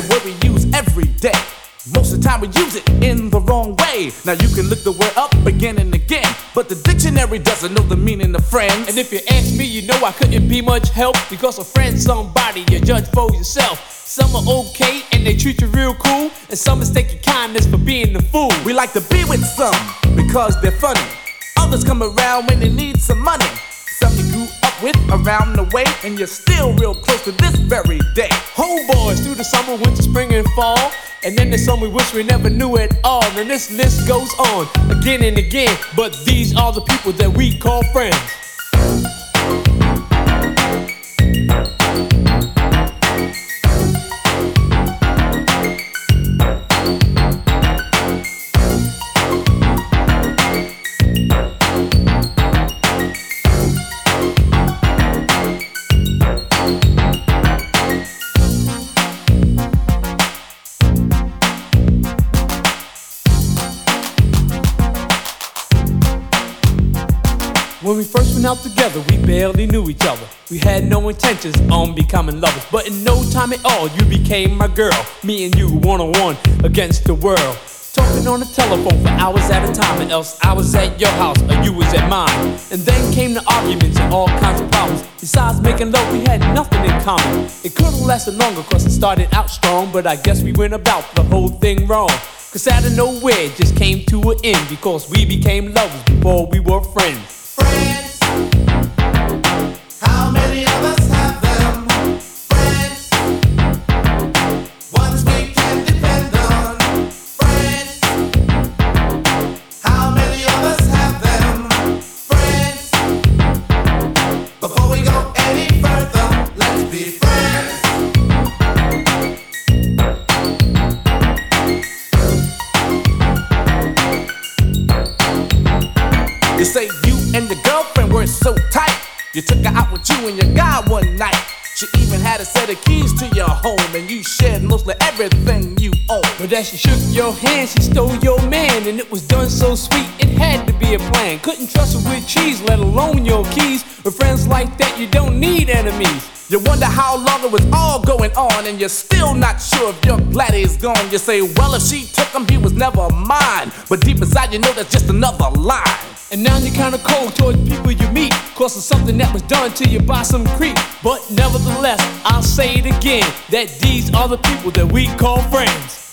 the word we use every day. Most of the time we use it in the wrong way. Now you can look the word up again and again, but the dictionary doesn't know the meaning of friends. And if you ask me, you know I couldn't be much help because a friend's somebody you judge for yourself. Some are okay and they treat you real cool, and some mistake your kindness for being a fool. We like to be with some because they're funny. Others come around when they need some money. Some you grew with around the way, and you're still real close to this very day. Homeboys through the summer, winter, spring, and fall. And then there's some we wish we never knew at all. And this list goes on again and again. But these are the people that we call friends. When we first went out together, we barely knew each other. We had no intentions on becoming lovers, but in no time at all, you became my girl. Me and you one on one against the world. Talking on the telephone for hours at a time, or else I was at your house or you was at mine. And then came the arguments and all kinds of problems. Besides making love, we had nothing in common. It could have lasted longer, cause it started out strong, but I guess we went about the whole thing wrong. Cause out of nowhere, it just came to an end because we became lovers before we were. Friends. And your girlfriend were so tight. You took her out with you and your guy one night. She even had a set of keys to your home, and you shared mostly everything you own. But as she shook your hand, she stole your man, and it was done so sweet, it had to be a plan. Couldn't trust her with cheese, let alone your keys. With friends like that, you don't need enemies. You wonder how long it was all going on, and you're still not sure if you're glad he's gone. You say, Well, if she took him, he was never mine. But deep inside, you know that's just another lie. And now you're kinda cold towards people you meet, cause of something that was done to you by some creep. But nevertheless, I'll say it again that these are the people that we call friends.